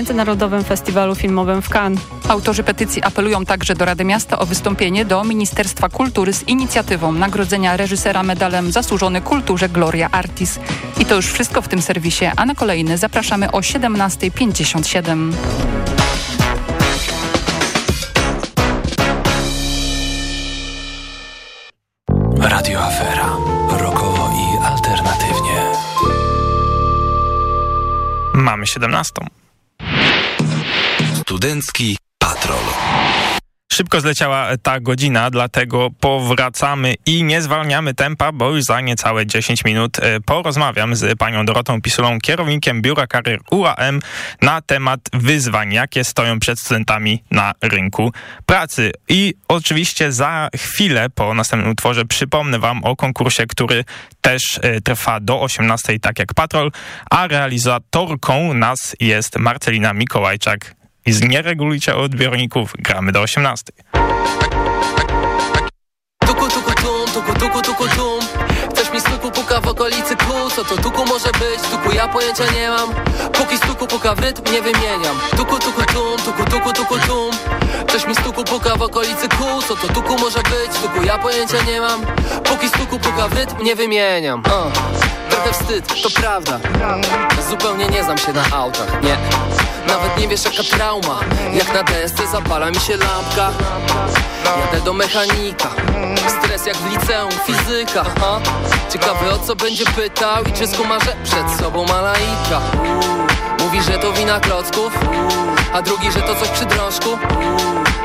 Międzynarodowym Festiwalu Filmowym w Cannes. Autorzy petycji apelują także do Rady Miasta o wystąpienie do Ministerstwa Kultury z inicjatywą nagrodzenia reżysera medalem Zasłużony Kulturze Gloria Artis. I to już wszystko w tym serwisie, a na kolejny zapraszamy o 17.57. Radio Afera. Rokowo i alternatywnie. Mamy 17. Studencki Patrol. Szybko zleciała ta godzina, dlatego powracamy i nie zwalniamy tempa, bo już za niecałe 10 minut e, porozmawiam z panią Dorotą Pisulą, kierownikiem Biura Karier UAM na temat wyzwań, jakie stoją przed studentami na rynku pracy. I oczywiście za chwilę po następnym utworze przypomnę wam o konkursie, który też e, trwa do 18, tak jak Patrol, a realizatorką nas jest Marcelina Mikołajczak i nie regulujcie odbiorników, gramy do 18. Tuku, tuku, tuku, tuku, Coś mi stuku puka w okolicy kół Co to tuku może być? Tuku ja pojęcia nie mam. Póki stuku puka w rytm nie wymieniam. Tuku, tuku, tum, tuku, tuku, tuku, tum. Coś mi stuku puka w okolicy kół Co to tuku może być? Tuku ja pojęcia nie mam. Póki stuku puka w rytm nie wymieniam. Uh. Trochę wstyd, to prawda. Zupełnie nie znam się na autach, nie Nawet nie wiesz jaka trauma. Jak na desce zapala mi się lampka. Jadę do mechanika. Stres jak w liceum, fizyka. Ha? Ciekawy o co będzie pytał I czy skumarze przed sobą ma laika Mówi, że to wina klocków A drugi, że to coś przy drążku.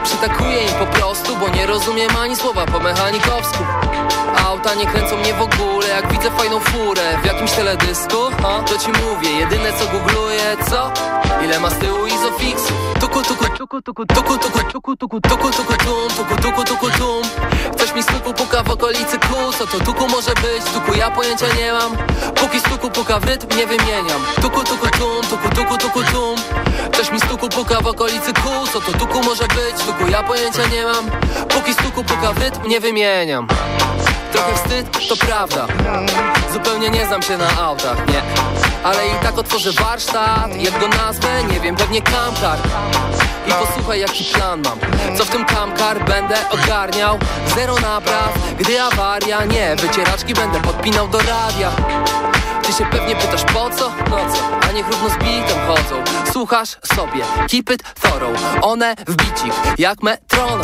Przytakuję im po prostu, bo nie rozumiem ani słowa po mechanikowsku Auta nie kręcą mnie w ogóle Jak widzę fajną furę w jakimś teledysku ha? To ci mówię, jedyne co googluję, co? Ile ma z tyłu izofixu? Tuku, tuku, tuku, tuku, tuku, tuku, tuku, tuku, tuku, tuku, tum Tuku, tuku, tuku, tum Coś mi stuku puka w okolicy kół Co to tuku może być? Tuku ja pojęcia nie mam Póki stuku puka w rytm nie wymieniam Tuku, tuku, tum, tuku, tuku, tuku, tum Coś mi stuku puka w okolicy kół Co to tuku może być? Tuku ja pojęcia nie mam Póki stuku puka w rytm nie wymieniam Trochę wstyd, to prawda. Zupełnie nie znam się na autach, nie. Ale i tak otworzę warsztat Jak go nazwę, nie wiem, pewnie Kamkar. I posłuchaj jaki plan mam. Co w tym Kamkar będę ogarniał? Zero napraw, gdy awaria Nie, wycieraczki będę podpinał do radia. Ty się pewnie pytasz po co? No co? A niech równo z bitem chodzą. Słuchasz sobie, keep it thorough. One w bicik, jak metronom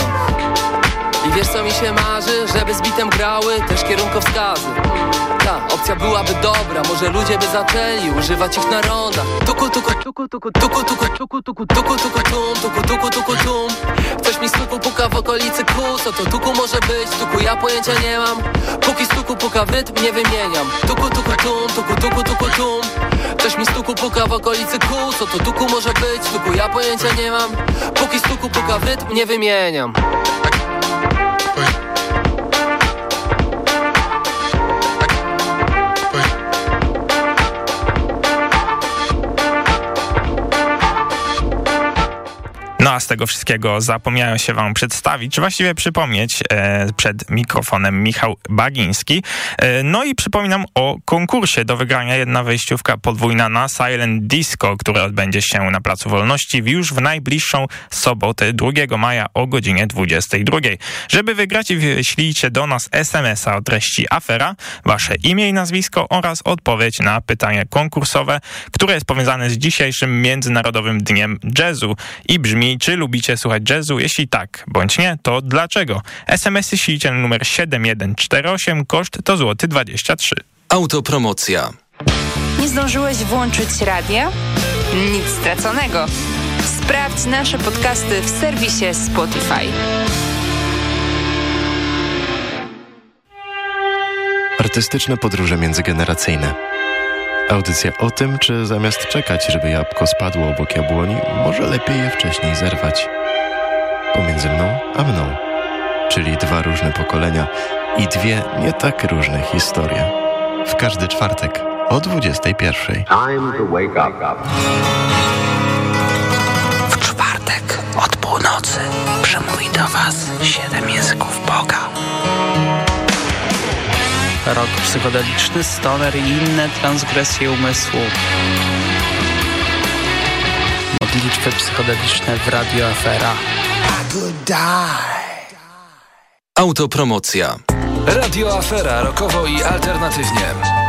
i wiesz co mi się marzy? Żeby z bitem grały też kierunkowskazy Ta opcja byłaby dobra Może ludzie by zaczęli używać ich na rondach Tuku tuku tuku tuku tuku tuku tuku tuku tuku tuku tum Tuku tuku tuku tum Coś mi stuku puka w okolicy kół Co to tuku może być? Tuku ja pojęcia nie mam Póki stuku puka w rytm nie wymieniam Tuku tuku tum tuku tuku tuku tum Coś mi stuku puka w okolicy kół Co to tuku może być? Tuku ja pojęcia nie mam Póki stuku puka w rytm nie wymieniam z tego wszystkiego zapomniałem się wam przedstawić, czy właściwie przypomnieć e, przed mikrofonem Michał Bagiński. E, no i przypominam o konkursie do wygrania jedna wejściówka podwójna na Silent Disco, które odbędzie się na Placu Wolności już w najbliższą sobotę 2 maja o godzinie 22. Żeby wygrać wyślijcie do nas SMS-a o treści afera, wasze imię i nazwisko oraz odpowiedź na pytanie konkursowe, które jest powiązane z dzisiejszym Międzynarodowym Dniem Jazzu i brzmi czy lubicie słuchać jazzu? Jeśli tak, bądź nie, to dlaczego? SMS-y ślijcie na numer 7148, koszt to złoty 23. Autopromocja. Nie zdążyłeś włączyć radia? Nic straconego. Sprawdź nasze podcasty w serwisie Spotify. Artystyczne podróże międzygeneracyjne. Audycja o tym, czy zamiast czekać, żeby jabłko spadło obok jabłoni, może lepiej je wcześniej zerwać. Pomiędzy mną a mną, czyli dwa różne pokolenia i dwie nie tak różne historie. W każdy czwartek o 21. Time to wake up. W czwartek od północy przemówi do Was siedem języków Boga. Rok psychodeliczny, stoner i inne transgresje umysłu. bitwy psychodeliczne w Radio Afera. Autopromocja. Radio Afera rokowo i alternatywnie.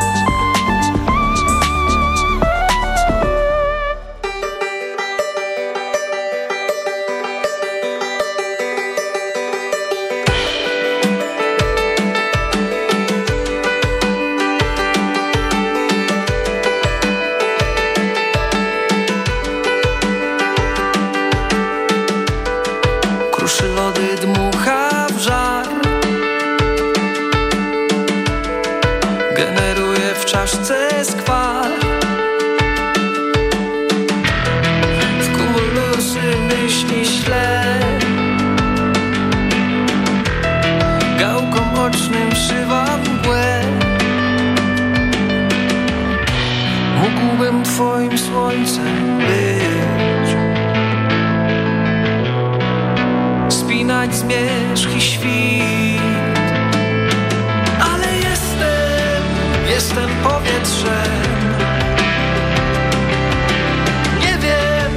generuje w czaszce skwar W kumulusy myśli śle. Gałkom ocznym szywa w mgłę. Mógłbym twoim słońcem być. Spinać zmierzch i świt. jestem powietrzem. Nie wiem,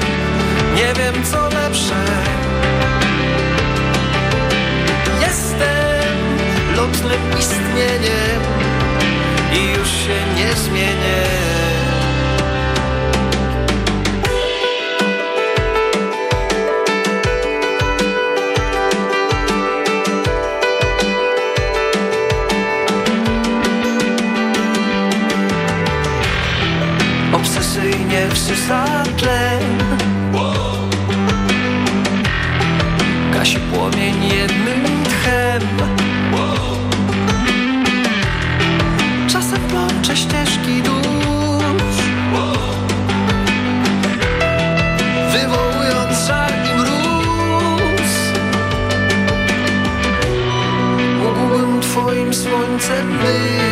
nie wiem co lepsze. Jestem lotnym istnieniem I już się nie zmienię. krzyża tlen Gasi płomień jednym tchem. Czasem plącze ścieżki dusz. Wywołując żarni mróz. Mógłbym twoim słońcem być.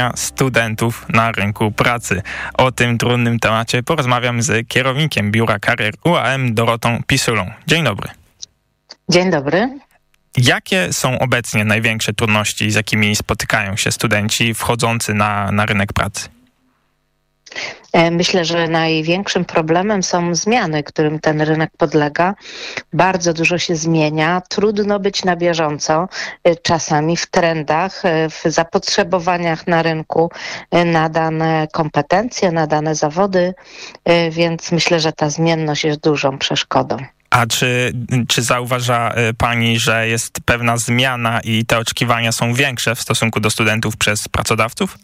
Wyzwania studentów na rynku pracy. O tym trudnym temacie porozmawiam z kierownikiem Biura Karier UAM Dorotą Pisulą. Dzień dobry. Dzień dobry. Jakie są obecnie największe trudności, z jakimi spotykają się studenci wchodzący na, na rynek pracy? E, myślę, że największym problemem są zmiany, którym ten rynek podlega. Bardzo dużo się zmienia, trudno być na bieżąco, e, czasami w trendach, e, w zapotrzebowaniach na rynku na dane kompetencje, na dane zawody, więc myślę, że ta zmienność jest dużą przeszkodą. A czy, czy zauważa Pani, że jest pewna zmiana i te oczekiwania są większe w stosunku do studentów przez pracodawców?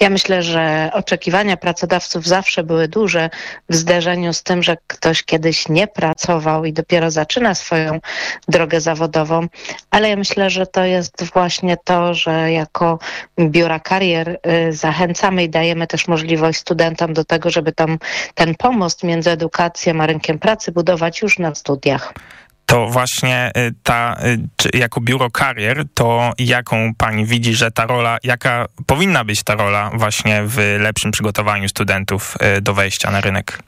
Ja myślę, że oczekiwania pracodawców zawsze były duże w zderzeniu z tym, że ktoś kiedyś nie pracował i dopiero zaczyna swoją drogę zawodową, ale ja myślę, że to jest właśnie to, że jako biura karier y, zachęcamy i dajemy też możliwość studentom do tego, żeby tam ten pomost między edukacją a rynkiem pracy budować już na studiach to właśnie y, ta, y, jako biuro karier, to jaką pani widzi, że ta rola, jaka powinna być ta rola właśnie w lepszym przygotowaniu studentów y, do wejścia na rynek?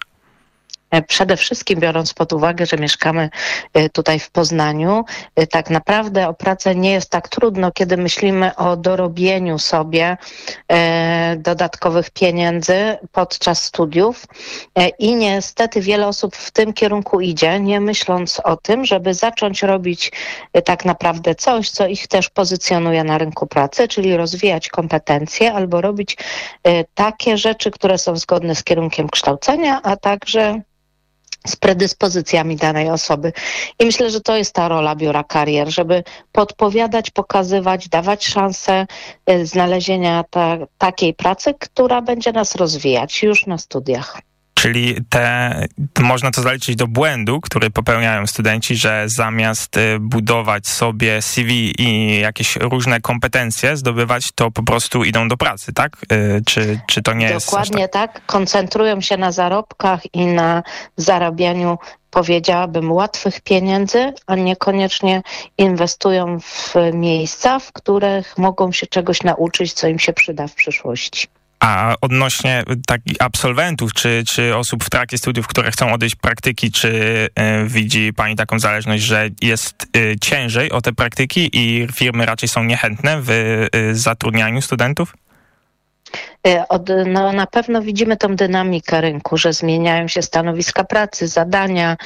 E, przede wszystkim biorąc pod uwagę, że mieszkamy e, tutaj w Poznaniu, e, tak naprawdę o pracę nie jest tak trudno, kiedy myślimy o dorobieniu sobie dodatkowych pieniędzy podczas studiów. I niestety wiele osób w tym kierunku idzie, nie myśląc o tym, żeby zacząć robić tak naprawdę coś, co ich też pozycjonuje na rynku pracy, czyli rozwijać kompetencje albo robić takie rzeczy, które są zgodne z kierunkiem kształcenia, a także z predyspozycjami danej osoby. I myślę, że to jest ta rola biura karier, żeby podpowiadać, pokazywać, dawać szansę e, znalezienia ta, takiej pracy, która będzie nas rozwijać już na studiach. Czyli te, można to zaliczyć do błędu, który popełniają studenci, że zamiast y, budować sobie CV i jakieś różne kompetencje zdobywać, to po prostu idą do pracy, tak? Y, czy, czy to nie Dokładnie jest... Dokładnie tak? tak. Koncentrują się na zarobkach i na zarabianiu powiedziałabym, łatwych pieniędzy, a niekoniecznie inwestują w miejsca, w których mogą się czegoś nauczyć, co im się przyda w przyszłości. A odnośnie takich absolwentów, czy, czy osób w trakcie studiów, które chcą odejść praktyki, czy y, widzi Pani taką zależność, że jest y, ciężej o te praktyki i firmy raczej są niechętne w y, zatrudnianiu studentów? Y, od, no, na pewno widzimy tą dynamikę rynku, że zmieniają się stanowiska pracy, zadania,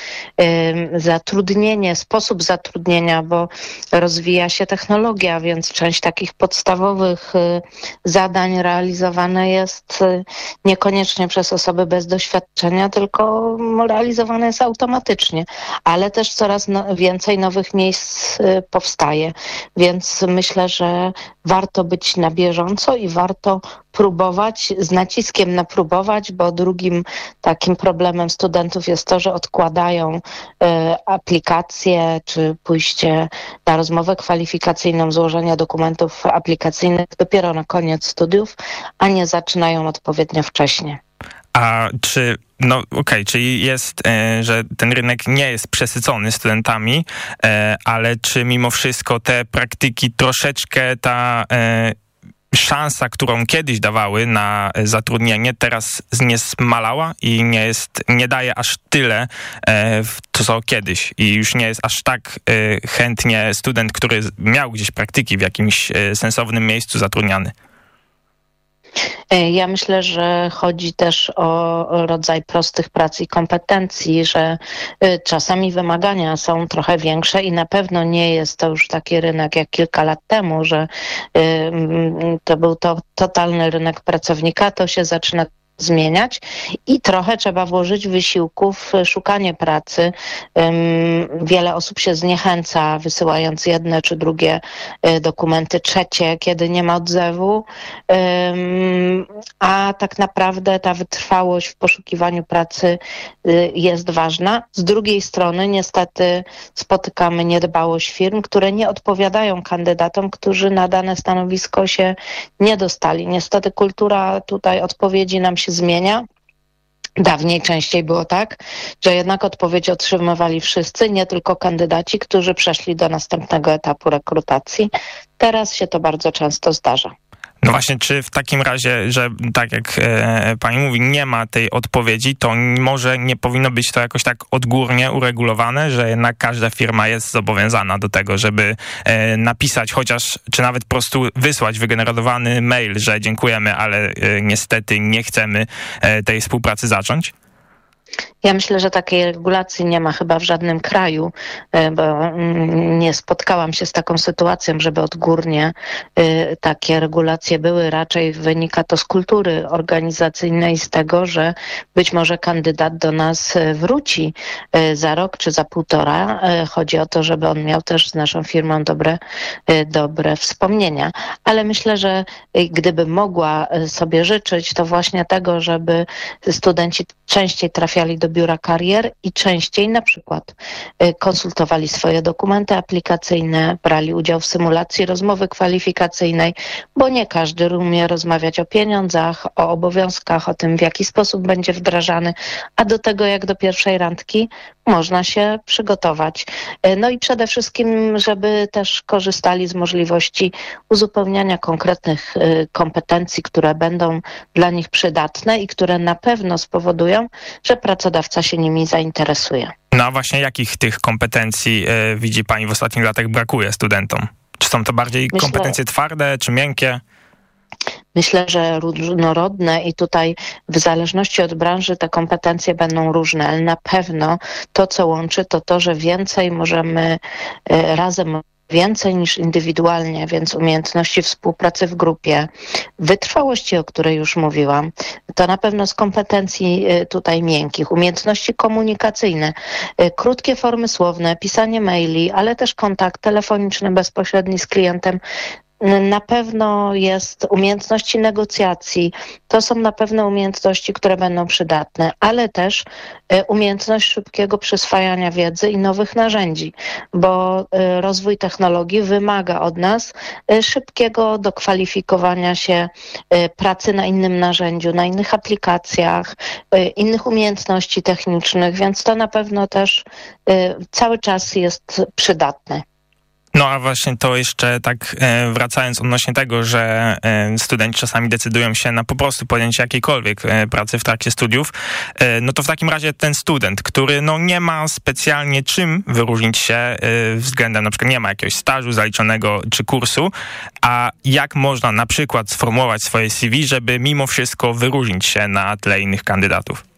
zatrudnienie, sposób zatrudnienia, bo rozwija się technologia, więc część takich podstawowych y, zadań realizowane jest y, niekoniecznie przez osoby bez doświadczenia, tylko realizowane jest automatycznie, ale też coraz no, więcej nowych miejsc y, powstaje, więc myślę, że warto być na bieżąco i warto próbować, z naciskiem na próbować, bo drugim takim problemem studentów jest to, że odkładają y, aplikacje czy pójście na rozmowę kwalifikacyjną, złożenia dokumentów aplikacyjnych dopiero na koniec studiów, a nie zaczynają odpowiednio wcześnie. A czy, no okej, okay, czyli jest, e, że ten rynek nie jest przesycony studentami, e, ale czy mimo wszystko te praktyki troszeczkę ta e, szansa, którą kiedyś dawały na zatrudnienie, teraz nie zmalała i nie jest, nie daje aż tyle, e, co kiedyś. I już nie jest aż tak e, chętnie student, który miał gdzieś praktyki w jakimś e, sensownym miejscu zatrudniany. E, ja myślę, że chodzi też o rodzaj prostych prac i kompetencji, że e, czasami wymagania są trochę większe i na pewno nie jest to już taki rynek jak kilka lat temu, że e, to był to totalny rynek pracownika, to się zaczyna zmieniać i trochę trzeba włożyć wysiłków w szukanie pracy. Wiele osób się zniechęca, wysyłając jedne czy drugie e, dokumenty, trzecie, kiedy nie ma odzewu, a tak naprawdę ta wytrwałość w poszukiwaniu pracy y, jest ważna. Z drugiej strony niestety spotykamy niedbałość firm, które nie odpowiadają kandydatom, którzy na dane stanowisko się nie dostali. Niestety kultura tutaj odpowiedzi nam się się zmienia. Dawniej częściej było tak, że jednak odpowiedź otrzymywali wszyscy, nie tylko kandydaci, którzy przeszli do następnego etapu rekrutacji. Teraz się to bardzo często zdarza. No właśnie, czy w takim razie, że tak jak e, pani mówi, nie ma tej odpowiedzi, to może nie powinno być to jakoś tak odgórnie uregulowane, że jednak każda firma jest zobowiązana do tego, żeby e, napisać chociaż, czy nawet po prostu wysłać wygenerowany mail, że dziękujemy, ale e, niestety nie chcemy e, tej współpracy zacząć? Ja myślę, że takiej regulacji nie ma chyba w żadnym kraju, e, bo mm, nie spotkałam się z taką sytuacją, żeby odgórnie e, takie regulacje były. Raczej wynika to z kultury organizacyjnej, z tego, że być może kandydat do nas e, wróci za rok czy za półtora. Chodzi o to, żeby on miał też z naszą firmą dobre, dobre wspomnienia. Ale myślę, że gdyby mogła sobie życzyć, to właśnie tego, żeby studenci częściej trafiali do biura karier i częściej na przykład y, konsultowali swoje dokumenty aplikacyjne, brali udział w symulacji rozmowy kwalifikacyjnej, bo nie każdy umie rozmawiać o pieniądzach, o obowiązkach, o tym w jaki sposób będzie wdrażany, a do tego jak do pierwszej randki można się przygotować. Y, no i przede wszystkim, żeby też korzystali z możliwości uzupełniania konkretnych y, kompetencji, które będą dla nich przydatne i które na pewno spowodują, że pracodawca się nimi zainteresuje. No a właśnie jakich tych kompetencji y, widzi Pani w ostatnich latach brakuje studentom? Czy są to bardziej Myślę... kompetencje twarde czy miękkie? Myślę, że różnorodne i tutaj w zależności od branży te kompetencje będą różne, ale na pewno to, co łączy, to to, że więcej możemy e, razem więcej niż indywidualnie, więc umiejętności współpracy w grupie, wytrwałości, o której już mówiłam, to na pewno z kompetencji e, tutaj miękkich, umiejętności komunikacyjne, e, krótkie formy słowne, pisanie maili, ale też kontakt telefoniczny bezpośredni z klientem, na pewno jest umiejętności negocjacji. To są na pewno umiejętności, które będą przydatne, ale też e, umiejętność szybkiego przyswajania wiedzy i nowych narzędzi, bo e, rozwój technologii wymaga od nas e, szybkiego dokwalifikowania się pracy na innym narzędziu, na innych aplikacjach, innych umiejętności technicznych, więc to na pewno też cały czas jest przydatne. No a właśnie to jeszcze tak e, wracając odnośnie tego, że e, studenci czasami decydują się na po prostu podjęcie jakiejkolwiek e, pracy w trakcie studiów, no to w takim razie ten student, który no nie ma specjalnie czym wyróżnić się względem, na przykład nie ma jakiegoś stażu zaliczonego czy kursu, a jak można na przykład sformułować swoje CV, żeby mimo wszystko wyróżnić się na tle innych kandydatów?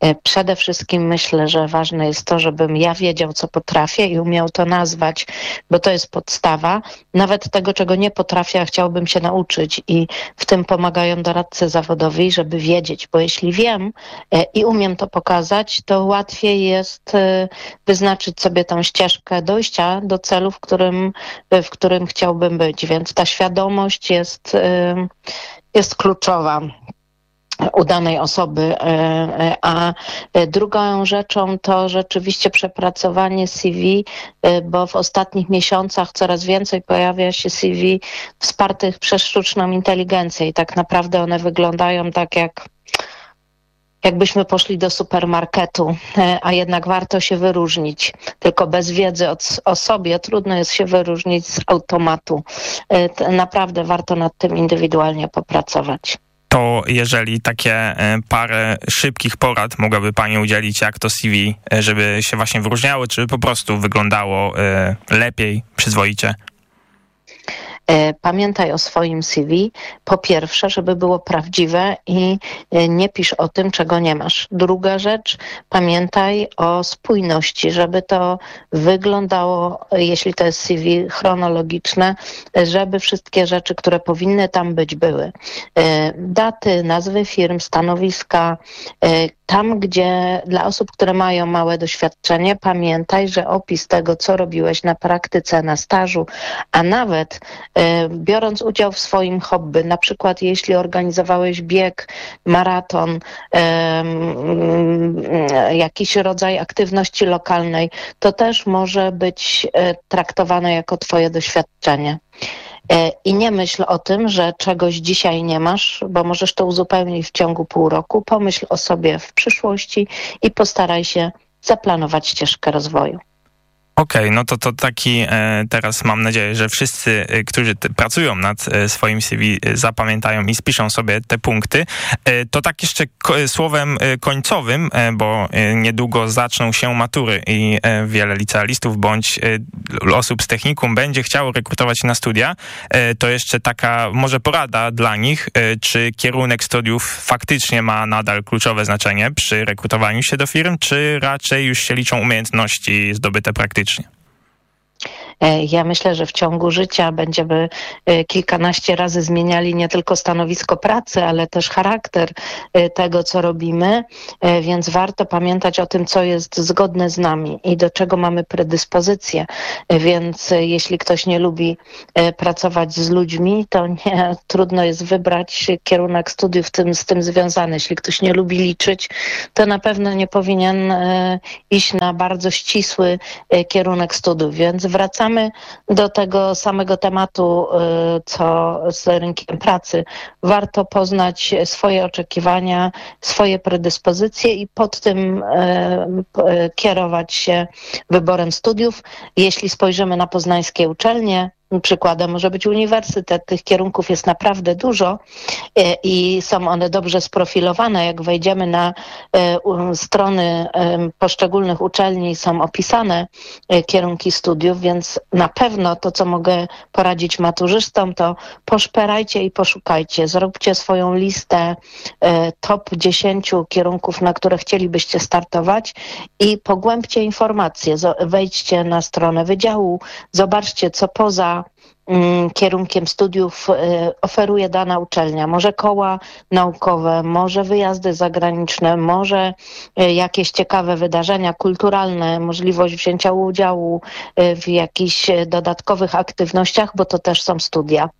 E, przede wszystkim myślę, że ważne jest to, żebym ja wiedział, co potrafię i umiał to nazwać, bo to jest podstawa. Nawet tego, czego nie potrafię, a chciałbym się nauczyć i w tym pomagają doradcy zawodowi, żeby wiedzieć, bo jeśli wiem e, i umiem to pokazać, to łatwiej jest e, wyznaczyć sobie tą ścieżkę dojścia do celu, w którym, w którym chciałbym być. Więc ta świadomość jest, jest kluczowa udanej osoby, e, e, a drugą rzeczą to rzeczywiście przepracowanie CV, e, bo w ostatnich miesiącach coraz więcej pojawia się CV wspartych przez sztuczną inteligencję i tak naprawdę one wyglądają tak jak jakbyśmy poszli do supermarketu, a jednak warto się wyróżnić. Tylko bez wiedzy o, sobie trudno jest się wyróżnić z automatu. Naprawdę warto nad tym indywidualnie popracować to jeżeli takie e, parę szybkich porad mogłaby Pani udzielić, jak to CV, e, żeby się właśnie wyróżniało, czy po prostu wyglądało e, lepiej, przyzwoicie? E, pamiętaj o swoim CV, po pierwsze, żeby było prawdziwe i e, nie pisz o tym, czego nie masz. Druga rzecz, pamiętaj o spójności, żeby to wyglądało, jeśli to jest CV chronologiczne, żeby wszystkie rzeczy, które powinny tam być, były. E, daty, nazwy firm, stanowiska, tam, gdzie dla osób, które mają małe doświadczenie, pamiętaj, że opis tego, co robiłeś na praktyce, na stażu, a nawet e, biorąc udział w swoim hobby, na przykład jeśli organizowałeś bieg, maraton, e, jakiś rodzaj aktywności lokalnej, to też może być e, traktowane jako Twoje doświadczenie. E, I nie myśl o tym, że czegoś dzisiaj nie masz, bo możesz to uzupełnić w ciągu pół roku. Pomyśl o sobie w przyszłości i postaraj się zaplanować ścieżkę rozwoju. Okej, okay, no to to taki e, teraz mam nadzieję, że wszyscy, e, którzy pracują nad e, swoim CV zapamiętają i spiszą sobie te punkty. To tak jeszcze słowem końcowym, bo niedługo zaczną się matury i wiele licealistów bądź osób z technikum będzie chciało rekrutować na studia. To jeszcze taka może porada dla nich, czy kierunek studiów faktycznie ma nadal kluczowe znaczenie przy rekrutowaniu się do firm, czy raczej już się liczą umiejętności zdobyte praktycznie? E, ja myślę, że w ciągu życia będziemy e, kilkanaście razy zmieniali nie tylko stanowisko pracy, ale też charakter e, tego, co robimy, więc warto pamiętać o tym, co jest zgodne z nami i do czego mamy predyspozycję. Więc jeśli ktoś nie lubi pracować z ludźmi, to nie, trudno jest wybrać kierunek studiów tym, z tym związany. Jeśli ktoś nie lubi liczyć, to na pewno nie powinien iść na bardzo ścisły kierunek studiów. Więc wracamy wracamy do tego samego tematu, y, co z rynkiem pracy. Warto poznać swoje oczekiwania, swoje predyspozycje i pod tym y, y, kierować się wyborem studiów. Jeśli spojrzymy na poznańskie uczelnie, Przykładem może być uniwersytet. Tych kierunków jest naprawdę dużo e, i są one dobrze sprofilowane. Jak wejdziemy na e, strony poszczególnych uczelni, są opisane e, kierunki studiów, więc na pewno to, co mogę poradzić maturzystom, to poszperajcie i poszukajcie. Zróbcie swoją listę top 10 kierunków, na które chcielibyście startować i pogłębcie informacje. Wejdźcie na stronę wydziału, zobaczcie, co poza kierunkiem studiów y, oferuje dana uczelnia. Może koła naukowe, może wyjazdy zagraniczne, może y, jakieś ciekawe wydarzenia kulturalne, możliwość wzięcia udziału y, w jakichś dodatkowych aktywnościach, bo to też są studia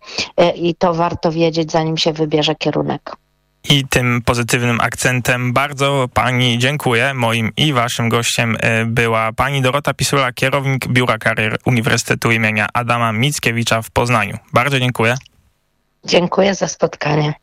i to warto wiedzieć, zanim się wybierze kierunek. I tym pozytywnym akcentem bardzo pani dziękuję. Moim i waszym gościem e, była pani Dorota Pisula, kierownik Biura Karier Uniwersytetu imienia Adama Mickiewicza w Poznaniu. Bardzo dziękuję. Dziękuję za spotkanie.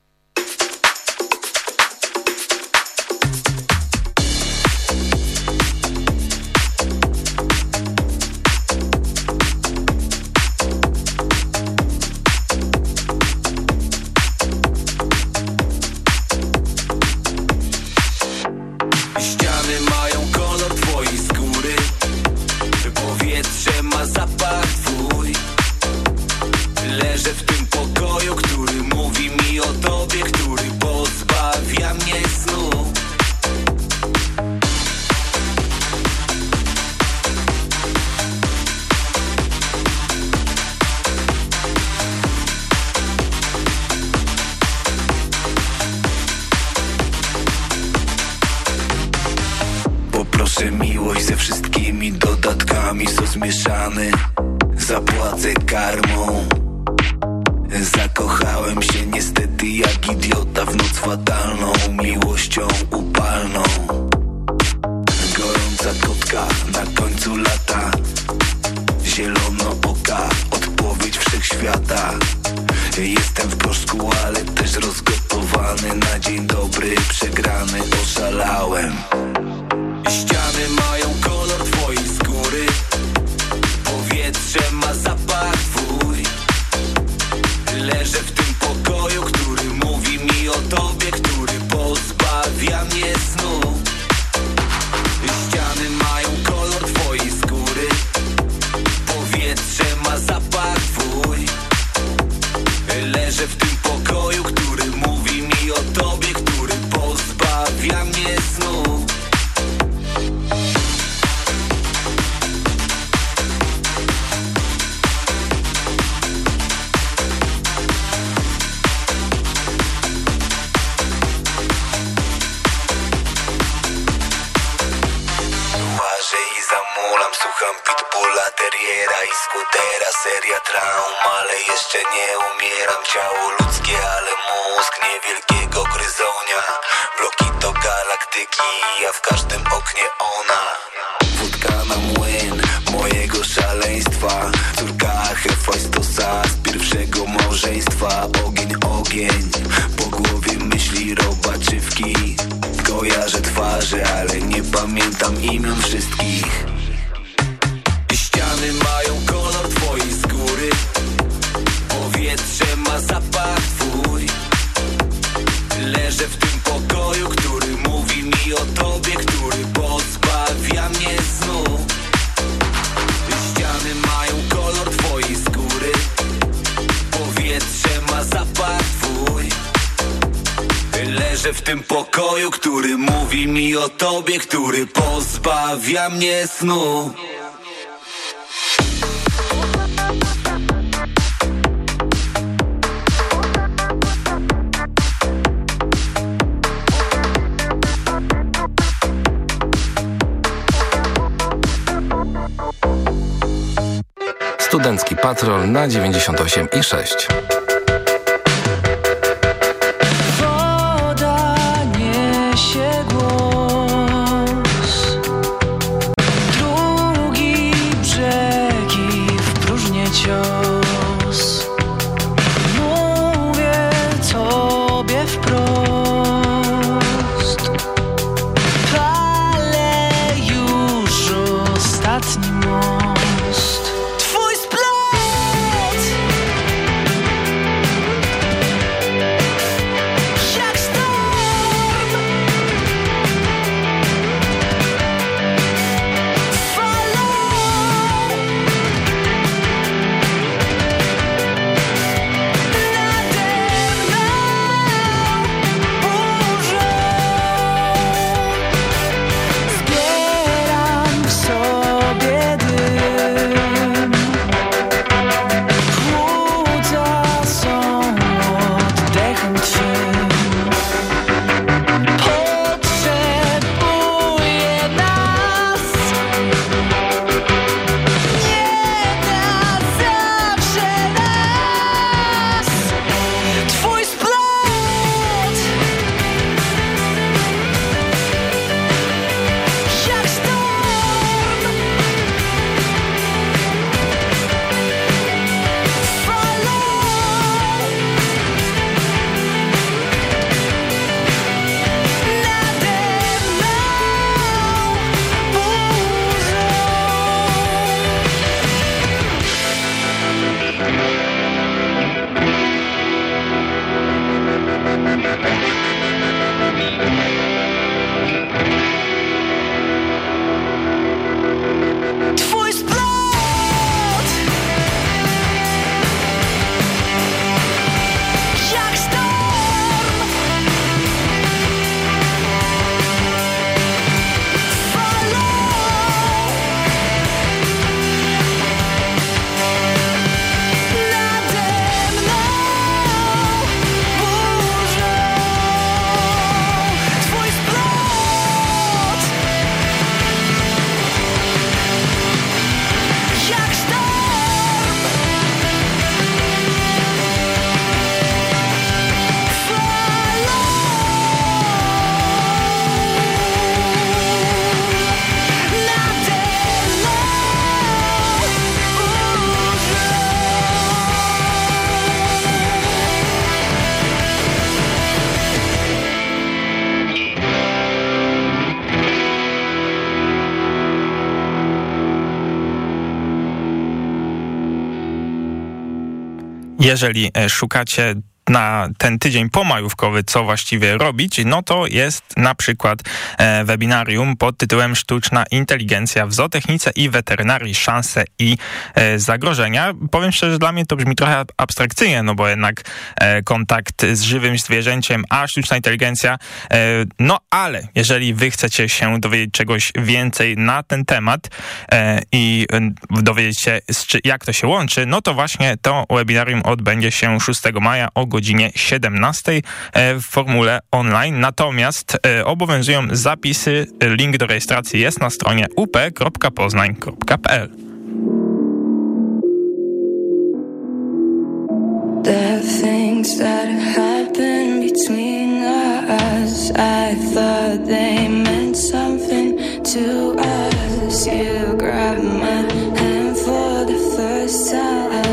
Kojarzę twarze, ale nie pamiętam tym pokoju, który mówi mi o tobie, który pozbawia mnie snu Studencki Patrol na 98 i 6. jeżeli e, szukacie na ten tydzień pomajówkowy, co właściwie robić, no to jest na przykład e, webinarium pod tytułem Sztuczna inteligencja w zootechnice i weterynarii, szanse i e, zagrożenia. Powiem szczerze, dla mnie to brzmi trochę abstrakcyjnie, no bo jednak e, kontakt z żywym zwierzęciem, a sztuczna inteligencja, e, no ale jeżeli wy chcecie się dowiedzieć czegoś więcej na ten temat e, i dowiedzieć się, jak to się łączy, no to właśnie to webinarium odbędzie się 6 maja o godzinie 17 e, w formule online. Natomiast e, obowiązują zapisy. Link do rejestracji jest na stronie up.poznań.pl. I thought they meant something to us You grabbed my hand for the first time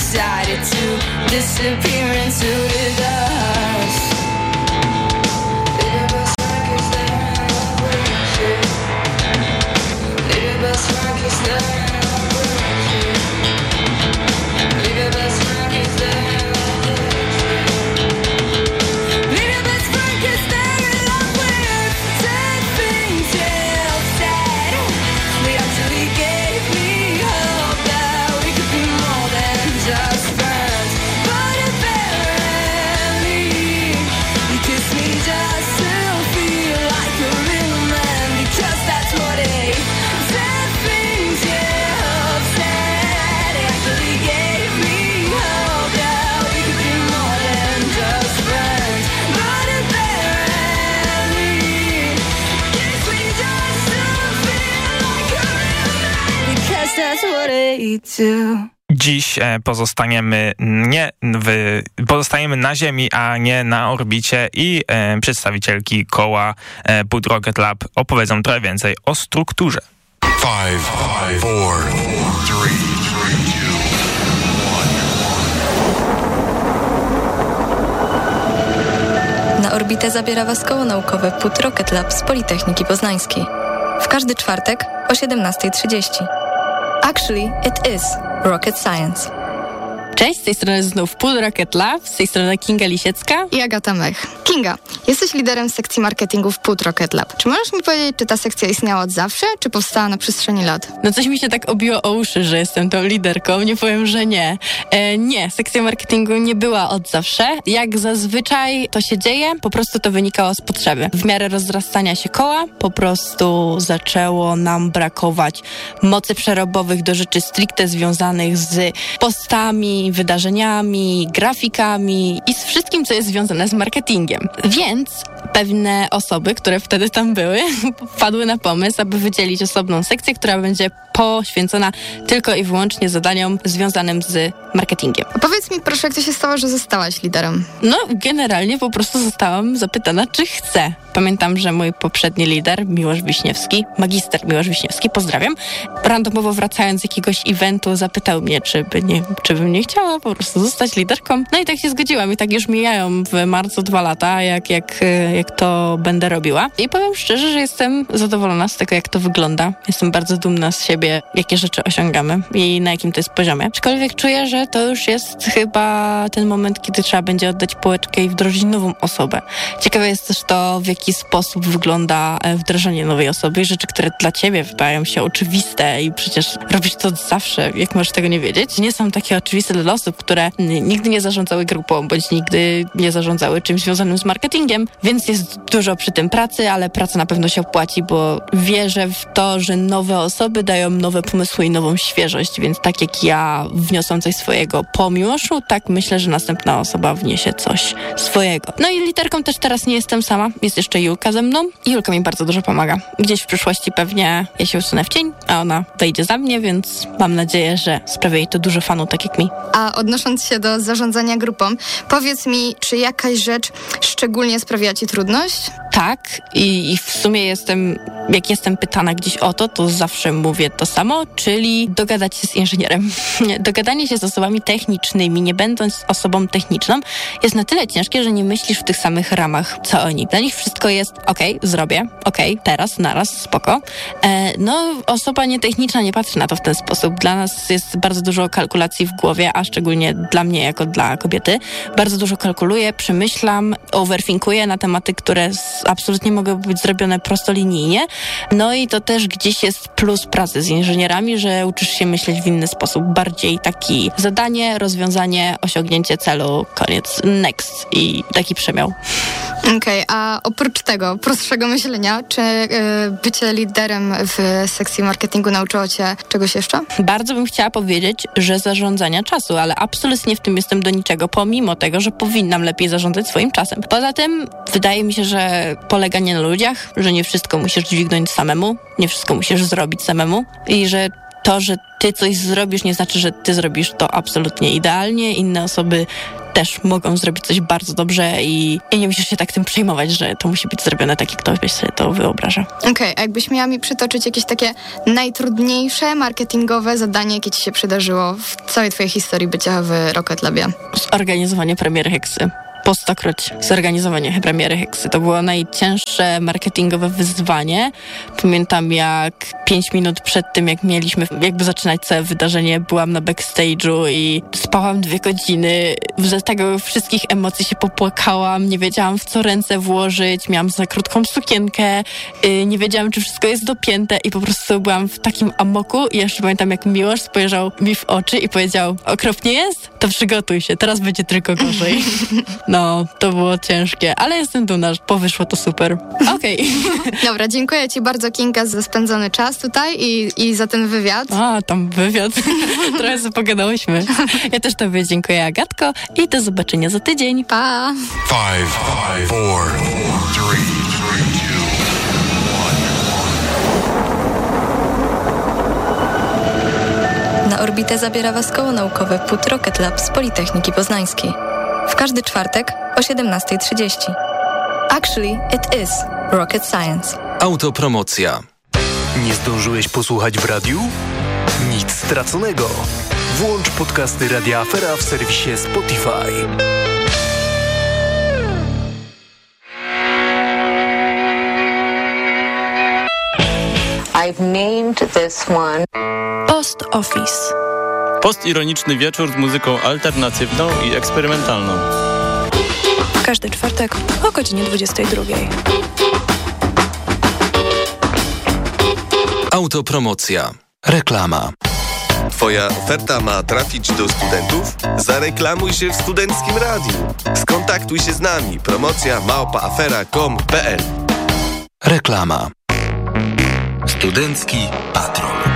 decided to disappear into the dust pozostaniemy nie w, pozostajemy na Ziemi, a nie na orbicie i e, przedstawicielki koła e, Put Rocket Lab opowiedzą trochę więcej o strukturze. Five, five, four, three, three, Na orbitę zabiera Was koło naukowe Put Rocket Lab z Politechniki Poznańskiej. W każdy czwartek o 17.30. Actually, it is rocket science. Cześć, z tej strony znów Pool Rocket Lab, z tej strony Kinga Lisiecka i Agata Mech. Kinga, jesteś liderem sekcji marketingu w Pool Rocket Lab. Czy możesz mi powiedzieć, czy ta sekcja istniała od zawsze, czy powstała na przestrzeni lat? No coś mi się tak obiło o uszy, że jestem tą liderką, nie powiem, że nie. E, nie, sekcja marketingu nie była od zawsze. Jak zazwyczaj to się dzieje, po prostu to wynikało z potrzeby. W miarę rozrastania się koła, po prostu zaczęło nam brakować mocy przerobowych do rzeczy stricte związanych z postami, wydarzeniami, grafikami i z wszystkim, co jest związane z marketingiem. Więc pewne osoby, które wtedy tam były, wpadły na pomysł, aby wydzielić osobną sekcję, która będzie poświęcona tylko i wyłącznie zadaniom związanym z marketingiem. A powiedz mi proszę, jak to się stało, że zostałaś liderem? No, generalnie po prostu zostałam zapytana, czy chcę. Pamiętam, że mój poprzedni lider, Miłosz Wiśniewski, magister Miłosz Wiśniewski, pozdrawiam, randomowo wracając z jakiegoś eventu zapytał mnie, czy, by nie, czy bym nie chciała po prostu zostać liderką. No i tak się zgodziłam i tak już mijają w marcu dwa lata, jak, jak, jak to będę robiła. I powiem szczerze, że jestem zadowolona z tego, jak to wygląda. Jestem bardzo dumna z siebie, jakie rzeczy osiągamy i na jakim to jest poziomie. Aczkolwiek czuję, że to już jest chyba ten moment, kiedy trzeba będzie oddać pałeczkę i wdrożyć nową osobę. Ciekawe jest też to, w jaki sposób wygląda e, wdrażanie nowej osoby i rzeczy, które dla ciebie wydają się oczywiste i przecież robisz to zawsze, jak możesz tego nie wiedzieć. Nie są takie oczywiste dla osób, które nigdy nie zarządzały grupą, bądź nigdy nie zarządzały czymś związanym z marketingiem, więc jest dużo przy tym pracy, ale praca na pewno się opłaci, bo wierzę w to, że nowe osoby dają nowe pomysły i nową świeżość, więc tak jak ja wniosłam coś swojego po Miłoszu, tak myślę, że następna osoba wniesie coś swojego. No i literką też teraz nie jestem sama, jest jeszcze Julka ze mną i Julka mi bardzo dużo pomaga. Gdzieś w przyszłości pewnie ja się usunę w cień, a ona wejdzie za mnie, więc mam nadzieję, że sprawia jej to dużo fanu, tak jak mi. A odnosząc się do zarządzania grupą, powiedz mi, czy jakaś rzecz szczególnie sprawia ci trudność? Tak i, i w sumie jestem, jak jestem pytana gdzieś o to, to zawsze mówię to samo, czyli dogadać się z inżynierem. Dogadanie się z osobami technicznymi, nie będąc osobą techniczną, jest na tyle ciężkie, że nie myślisz w tych samych ramach, co oni. Dla nich wszystko jest ok, zrobię, ok, teraz, naraz, spoko. E, no, osoba nietechniczna nie patrzy na to w ten sposób. Dla nas jest bardzo dużo kalkulacji w głowie, a szczególnie dla mnie jako dla kobiety. Bardzo dużo kalkuluję, przemyślam, overthinkuję na tematy, które absolutnie mogą być zrobione prostolinijnie. No i to też gdzieś jest plus pracy z inżynierami, że uczysz się myśleć w inny sposób, bardziej taki zadanie, rozwiązanie, osiągnięcie celu, koniec, next i taki przemiał. Okej, okay, a oprócz tego prostszego myślenia, czy y, bycie liderem w sekcji marketingu nauczyło cię czegoś jeszcze? Bardzo bym chciała powiedzieć, że zarządzania czasu, ale absolutnie w tym jestem do niczego, pomimo tego, że powinnam lepiej zarządzać swoim czasem. Poza tym wydaje mi się, że poleganie na ludziach, że nie wszystko musisz dźwignąć samemu, nie wszystko musisz zrobić samemu i że to, że ty coś zrobisz, nie znaczy, że ty zrobisz to absolutnie idealnie. Inne osoby też mogą zrobić coś bardzo dobrze i, i nie musisz się tak tym przejmować, że to musi być zrobione tak, jak ktoś sobie to wyobraża. Okej, okay, a jakbyś miała mi przytoczyć jakieś takie najtrudniejsze marketingowe zadanie, jakie ci się przydarzyło w całej twojej historii bycia w Rocket Labie? Zorganizowanie premiery Heksy po stokroć zorganizowanie premiery Heksy. To było najcięższe marketingowe wyzwanie. Pamiętam jak pięć minut przed tym, jak mieliśmy jakby zaczynać całe wydarzenie, byłam na backstage'u i spałam dwie godziny. Z tego wszystkich emocji się popłakałam, nie wiedziałam w co ręce włożyć, miałam za krótką sukienkę, yy, nie wiedziałam czy wszystko jest dopięte i po prostu byłam w takim amoku i jeszcze pamiętam jak Miłosz spojrzał mi w oczy i powiedział okropnie jest? To przygotuj się, teraz będzie tylko gorzej. No, to było ciężkie, ale jestem dumna, że powyszło to super. Okej. Okay. Dobra, dziękuję Ci bardzo, Kinga, za spędzony czas tutaj i, i za ten wywiad. A, tam wywiad. Trochę sobie pogadałyśmy. Ja też Tobie dziękuję, Agatko, i do zobaczenia za tydzień. Pa! Five, five, four, three, Na orbitę zabiera Was koło naukowe PUT Rocket Lab z Politechniki Poznańskiej. W każdy czwartek o 17.30. Actually, it is rocket science. Autopromocja. Nie zdążyłeś posłuchać w radiu? Nic straconego. Włącz podcasty Radia Afera w serwisie Spotify. I've named this one Post Office. Postironiczny wieczór z muzyką alternatywną i eksperymentalną. Każdy czwartek o godzinie 22. Autopromocja. Reklama. Twoja oferta ma trafić do studentów? Zareklamuj się w Studenckim Radiu. Skontaktuj się z nami. Promocja małpaafera.com.pl Reklama. Studencki Patron.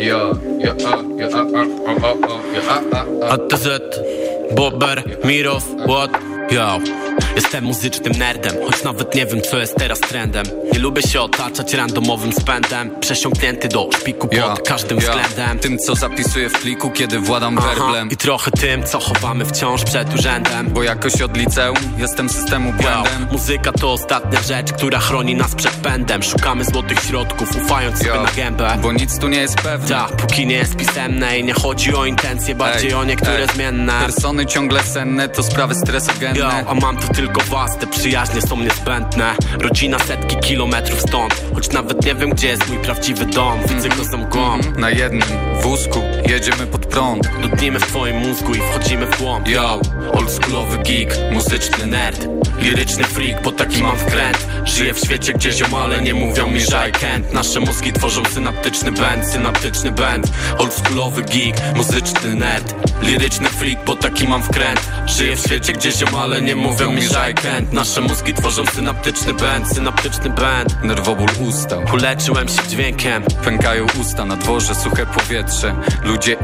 A, ja, a, a, a, a, ja, a, a, a. ATZ, Bober, Mirow, what? Yo. Jestem muzycznym nerdem, choć nawet nie wiem co jest teraz trendem Nie lubię się otaczać randomowym spędem Przesiąknięty do szpiku pod ja, każdym ja. względem Tym co zapisuję w pliku, kiedy władam Aha. werblem I trochę tym, co chowamy wciąż przed urzędem Bo jakoś od liceum jestem systemu błędem Yo. Muzyka to ostatnia rzecz, która chroni nas przed pędem Szukamy złotych środków, ufając Yo. sobie na gębę Bo nic tu nie jest pewne Ta, póki nie jest pisemne i nie chodzi o intencje Bardziej ej, o niektóre ej. zmienne Persony ciągle senne, to sprawy stresogenne Yo, a mam tu tylko was, te przyjaźnie są niezbędne. Rodzina setki kilometrów stąd Choć nawet nie wiem, gdzie jest mój prawdziwy dom. Widzę go za mgłą. Na jednym wózku jedziemy pod prąd. Dudnimy w twoim mózgu i wchodzimy w głąb. Yo, oldschoolowy geek, muzyczny nerd Liryczny freak, bo taki mam wkręt. Żyję w świecie, gdzie ziomale nie mówią mi, że I can't. Nasze mózgi tworzą synaptyczny band, synaptyczny band Oldschoolowy geek, muzyczny nerd Liryczny freak, bo taki mam wkręt. Żyję w świecie, gdzie ziomale nie mówią mi, że I can't. Nasze mózgi tworzą synaptyczny band, synaptyczny band Nerwoból ustał Uleczyłem się dźwiękiem. Pękają usta, na dworze suche powietrze. Ludzie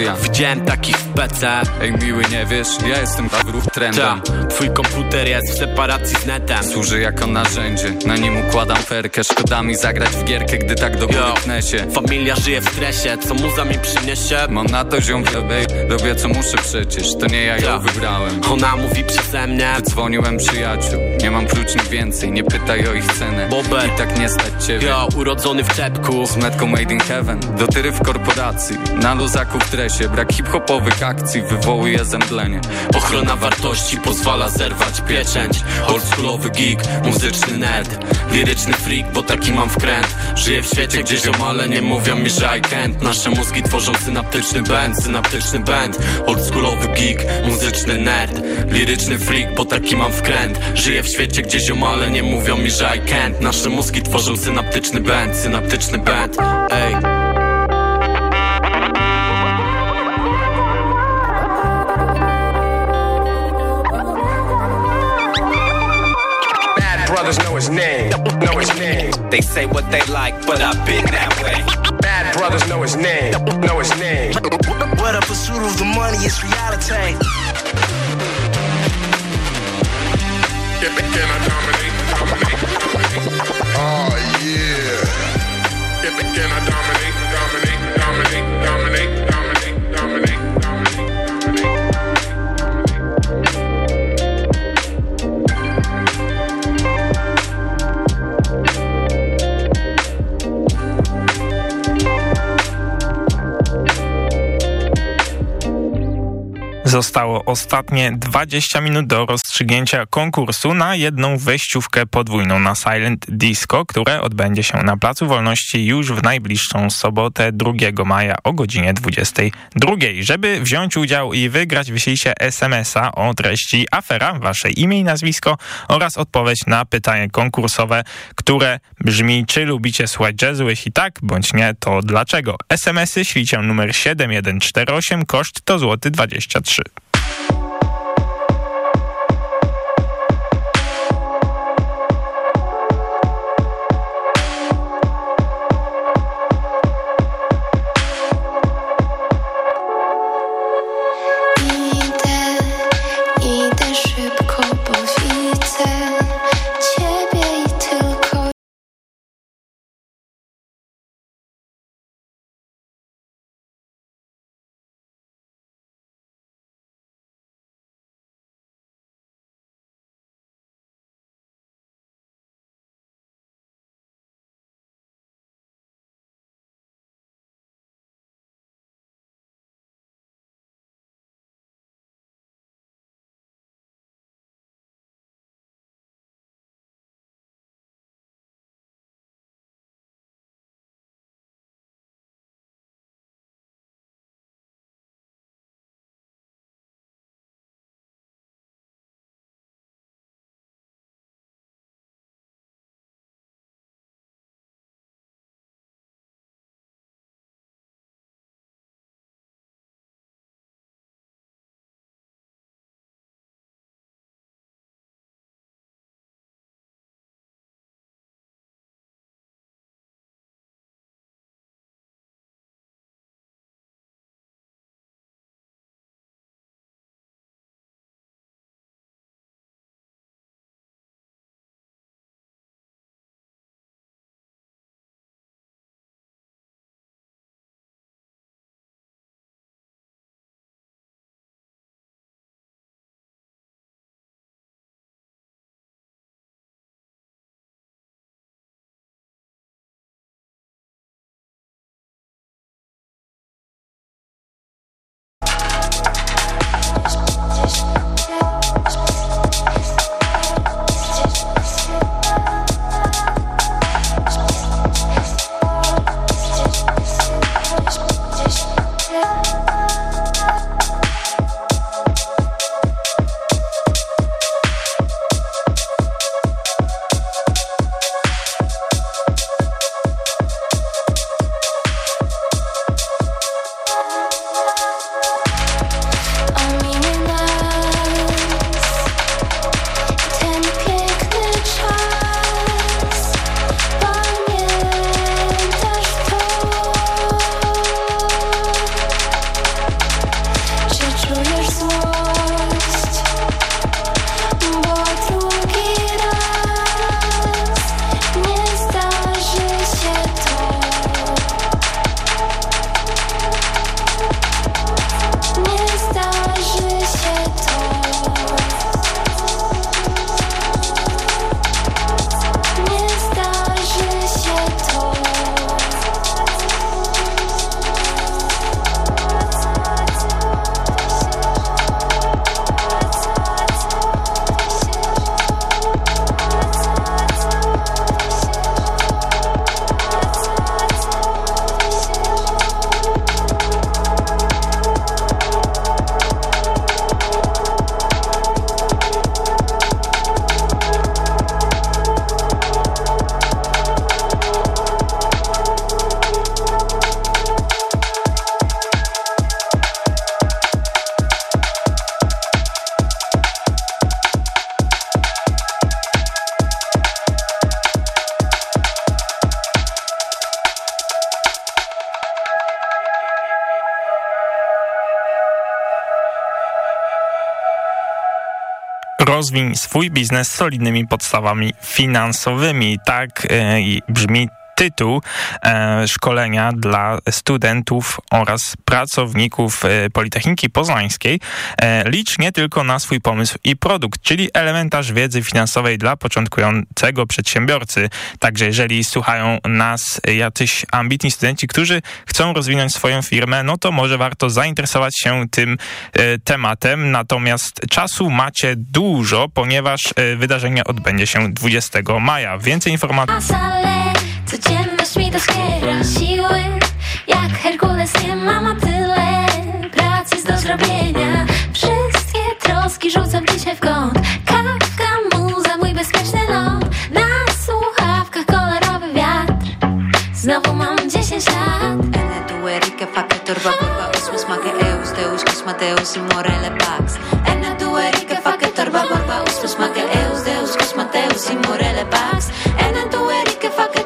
iluzja Widziałem takich w PC Ej miły, nie wiesz, ja jestem wróg trendem. Ta, Twój komputer jest w separacji z netem. Służy jako narzędzie, na nim układam ferkę. Szkoda mi zagrać w gierkę, gdy tak do góry się. Familia żyje w stresie, co muza mi przyniesie? Mam na to ziom robię co muszę przecież. To nie ja ją wybrałem. Ona mówi przeze mnie. Wydzwoniłem przyjaciół, nie mam klucz nic więcej. Nie pytaj o ich cenę, Bobek. i tak nie stać ciebie. Ja, urodzony w czepku. Z metką made in heaven, do tyry w korporacji. Na luzaku w brak hip-hopowych akcji Wywołuje zemdlenie. Ochrona wartości pozwala zerwać pieczęć. Oldschoolowy geek, muzyczny nerd. Liryczny freak, bo taki mam wkręt. Żyję w świecie, gdzie ziomale nie mówią mi, że I can't. Nasze mózgi tworzą synaptyczny band, synaptyczny band. Oldschoolowy geek, muzyczny nerd. Liryczny freak, bo taki mam wkręt. Żyję w świecie, gdzie ziomale nie mówią mi, że I can't. Nasze mózgi tworzą synaptyczny band, synaptyczny band. Ej brothers know his name, know his name. They say what they like, but I've been that way. Bad brothers know his name, know his name. What a pursuit of the money is reality. Can, can I dominate? dominate? Oh yeah. can I dominate, dominate, Zostało ostatnie 20 minut do rozstrzygnięcia konkursu na jedną wejściówkę podwójną na Silent Disco, które odbędzie się na Placu Wolności już w najbliższą sobotę 2 maja o godzinie 22. Żeby wziąć udział i wygrać, wyślijcie SMS-a o treści afera, wasze imię i nazwisko oraz odpowiedź na pytanie konkursowe, które brzmi, czy lubicie słuchać jazzu? Jeśli tak, bądź nie, to dlaczego? SMS-y ślijcie numer 7148, koszt to złoty 23. Rozwiń swój biznes solidnymi podstawami finansowymi. Tak e, brzmi tytuł e, szkolenia dla studentów oraz pracowników e, Politechniki Poznańskiej. E, licz nie tylko na swój pomysł i produkt, czyli elementarz wiedzy finansowej dla początkującego przedsiębiorcy. Także jeżeli słuchają nas jacyś ambitni studenci, którzy chcą rozwinąć swoją firmę, no to może warto zainteresować się tym tematem. Natomiast czasu macie dużo, ponieważ wydarzenie odbędzie się 20 maja. Więcej informacji... Codzienność mi doskiera siły. Jak Herkules nie mam tyle Pracy jest do zrobienia. Wszystkie troski rzucam dzisiaj w kąt. Kawka, muza, mój bezpieczny ląd. Na słuchawkach kolorowy wiatr. Znowu mam 10 lat. Ennetuerica facă turba burba Usmus make eus deus cosmateus immorele pax Ennetuerica facă turba burba Usmus make eus deus cosmateus immorele pax Ennetuerica facă turba burba Usmus make eus deus cosmateus immorele pax Ennetuerica facă turba burba Usmus make eus deus cosmateus immorele pax Szukam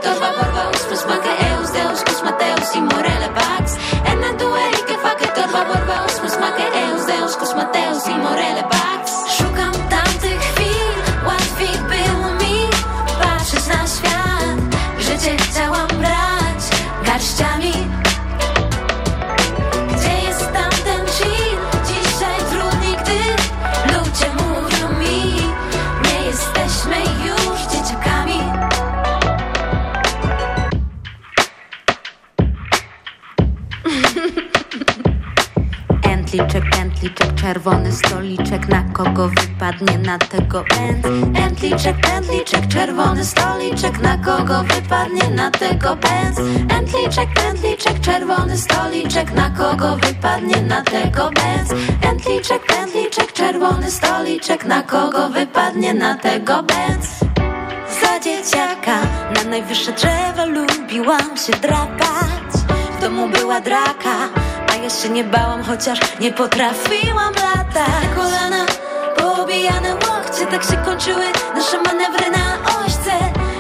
Entliczek, pętliczek, czerwony stoliczek. Na kogo wypadnie na tego pęd? Entliczek, pętliczek, czerwony stoliczek. Na kogo wypadnie na tego pęd? Entliczek, pętliczek, czerwony stoliczek. Na kogo wypadnie na tego pęd? Entliczek, pętliczek, czerwony stoliczek. Na kogo wypadnie na tego pęd? Za dzieciaka na najwyższe drzewo lubiłam się drapać. W domu była draka ja się nie bałam, chociaż nie potrafiłam latać. Kolana, poobijane łokcie Tak się kończyły nasze manewry na ośce.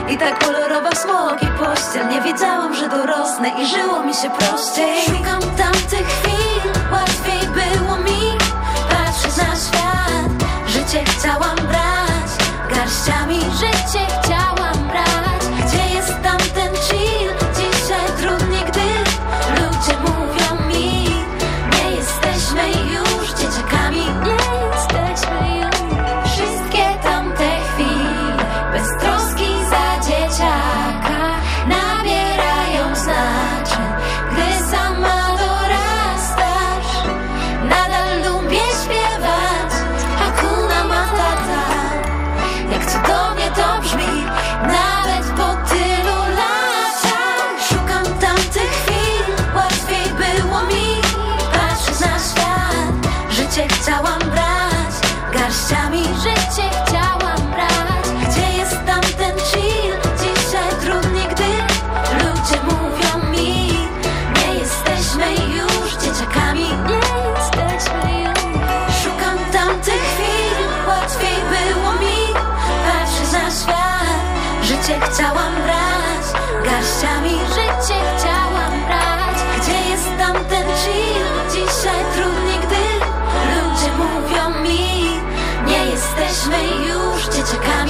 I tak kolorowa smog i pościel. Nie wiedziałam, że dorosnę i żyło mi się prościej. Szukam tamtych chwil Łatwiej było mi Patrzeć na świat. Życie chciałam już dzieciakami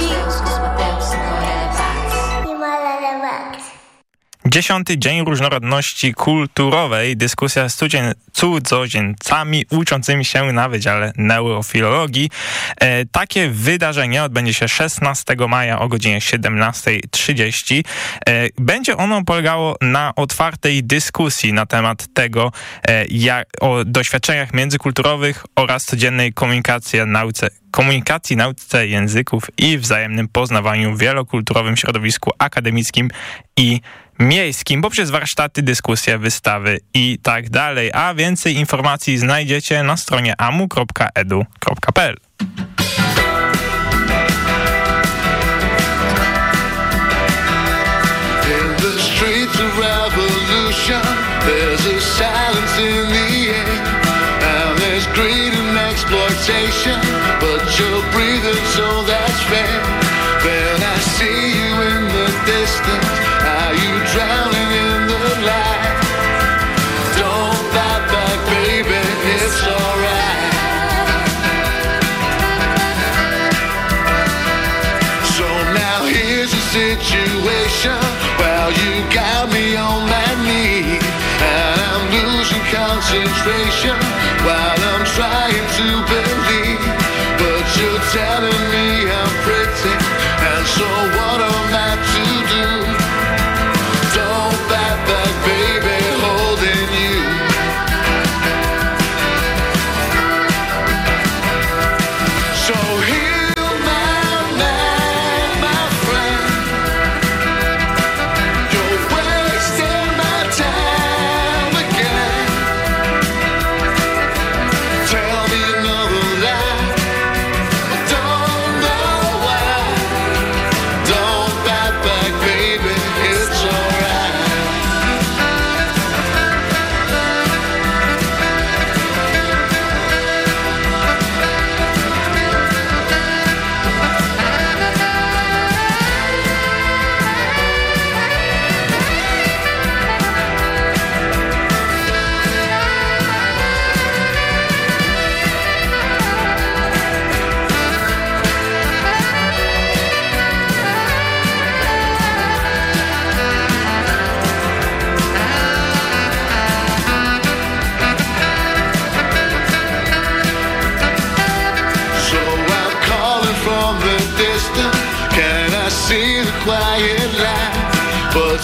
Dziesiąty Dzień Różnorodności Kulturowej. Dyskusja z cudzoziemcami uczącymi się na Wydziale Neurofilologii. E, takie wydarzenie odbędzie się 16 maja o godzinie 17.30. E, będzie ono polegało na otwartej dyskusji na temat tego, e, jak, o doświadczeniach międzykulturowych oraz codziennej komunikacji, nauce komunikacji, nauce języków i wzajemnym poznawaniu w wielokulturowym środowisku akademickim i miejskim, poprzez warsztaty, dyskusje, wystawy i tak dalej. A więcej informacji znajdziecie na stronie amu.edu.pl. There's a silence in the air. There's greed and exploitation, but you're breathing, so that's fair. while I'm trying to believe. But you're telling me I'm pretty, and so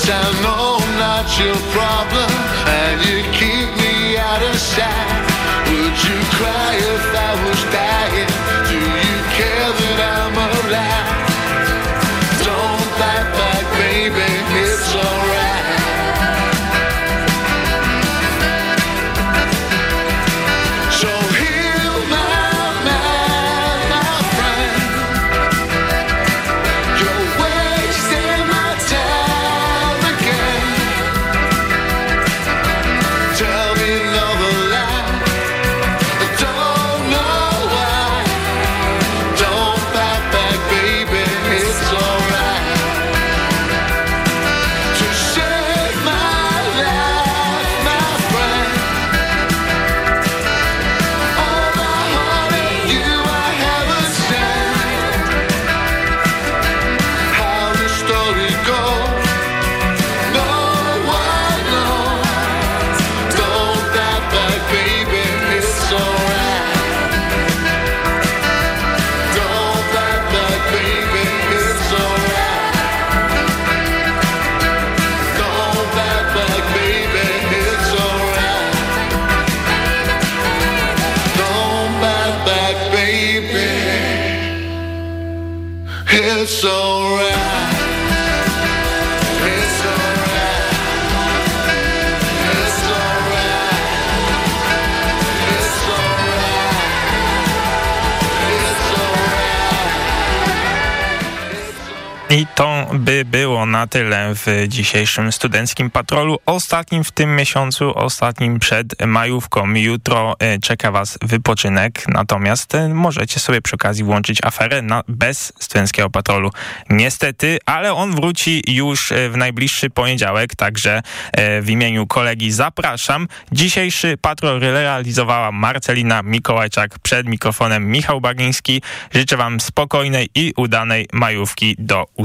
I know I'm not your problem. It's alright. I to by było na tyle w dzisiejszym studenckim patrolu. Ostatnim w tym miesiącu, ostatnim przed majówką. Jutro e, czeka Was wypoczynek, natomiast e, możecie sobie przy okazji włączyć aferę na, bez studenckiego patrolu. Niestety, ale on wróci już e, w najbliższy poniedziałek, także w imieniu kolegi zapraszam. Dzisiejszy patrol realizowała Marcelina Mikołajczak. Przed mikrofonem Michał Bagiński. Życzę Wam spokojnej i udanej majówki do usłyszenia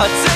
熱い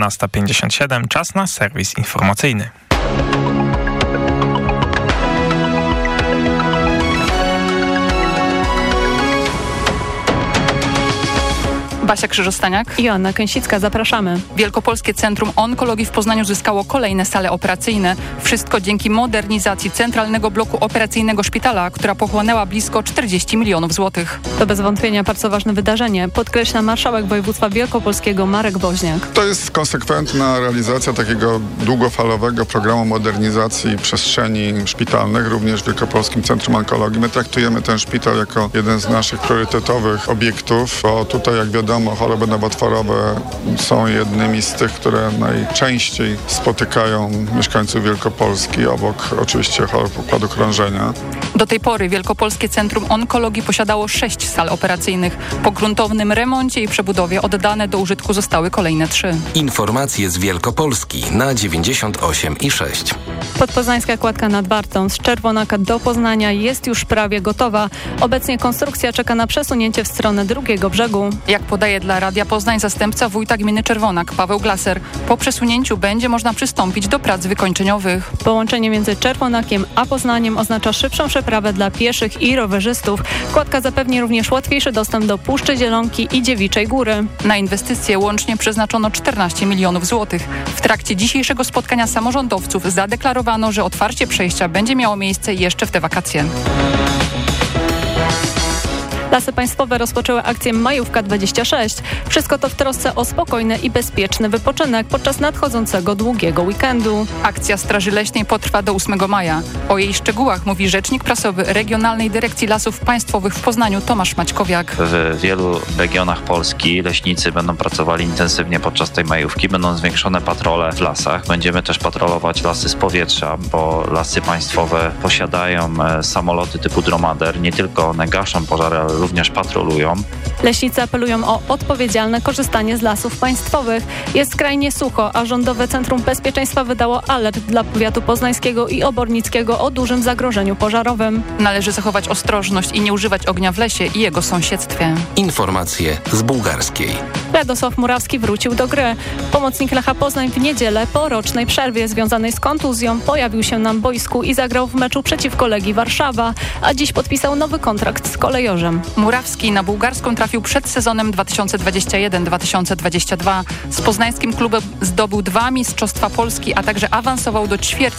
17.57, czas na serwis informacyjny. Basia Krzyżostaniak i Anna Kęsicka. Zapraszamy. Wielkopolskie Centrum Onkologii w Poznaniu zyskało kolejne sale operacyjne. Wszystko dzięki modernizacji centralnego bloku operacyjnego szpitala, która pochłonęła blisko 40 milionów złotych. To bez wątpienia bardzo ważne wydarzenie, podkreśla marszałek województwa wielkopolskiego Marek Woźniak. To jest konsekwentna realizacja takiego długofalowego programu modernizacji przestrzeni szpitalnych, również w Wielkopolskim Centrum Onkologii. My traktujemy ten szpital jako jeden z naszych priorytetowych obiektów, bo tutaj jak wiadomo wiadomo, choroby nowotworowe są jednymi z tych, które najczęściej spotykają mieszkańców Wielkopolski, obok oczywiście chorób układu krążenia. Do tej pory Wielkopolskie Centrum Onkologii posiadało sześć sal operacyjnych. Po gruntownym remoncie i przebudowie oddane do użytku zostały kolejne trzy. Informacje z Wielkopolski na 98 i 6. Podpoznańska kładka nad Bartą z Czerwonaka do Poznania jest już prawie gotowa. Obecnie konstrukcja czeka na przesunięcie w stronę drugiego brzegu. Jak podaje dla Radia Poznań zastępca wójta gminy Czerwonak, Paweł Glaser. Po przesunięciu będzie można przystąpić do prac wykończeniowych. Połączenie między Czerwonakiem a Poznaniem oznacza szybszą przeprawę dla pieszych i rowerzystów. Kładka zapewni również łatwiejszy dostęp do Puszczy Zielonki i Dziewiczej Góry. Na inwestycje łącznie przeznaczono 14 milionów złotych. W trakcie dzisiejszego spotkania samorządowców zadeklarowano, że otwarcie przejścia będzie miało miejsce jeszcze w te wakacje. Lasy Państwowe rozpoczęły akcję Majówka 26. Wszystko to w trosce o spokojny i bezpieczny wypoczynek podczas nadchodzącego długiego weekendu. Akcja Straży Leśnej potrwa do 8 maja. O jej szczegółach mówi rzecznik prasowy Regionalnej Dyrekcji Lasów Państwowych w Poznaniu Tomasz Maćkowiak. W wielu regionach Polski leśnicy będą pracowali intensywnie podczas tej majówki. Będą zwiększone patrole w lasach. Będziemy też patrolować lasy z powietrza, bo lasy państwowe posiadają e, samoloty typu dromader. Nie tylko one gaszą pożary, ale również patrolują. Leśnicy apelują o odpowiedzialne korzystanie z lasów państwowych. Jest skrajnie sucho, a Rządowe Centrum Bezpieczeństwa wydało alert dla powiatu poznańskiego i obornickiego o dużym zagrożeniu pożarowym. Należy zachować ostrożność i nie używać ognia w lesie i jego sąsiedztwie. Informacje z bułgarskiej. Radosław Murawski wrócił do gry. Pomocnik Lecha Poznań w niedzielę po rocznej przerwie związanej z kontuzją pojawił się na boisku i zagrał w meczu przeciwko Legii Warszawa, a dziś podpisał nowy kontrakt z kolejorzem. Murawski na bułgarską trafił przed sezonem 2021-2022. Z poznańskim klubem zdobył dwa Mistrzostwa Polski, a także awansował do ćwierć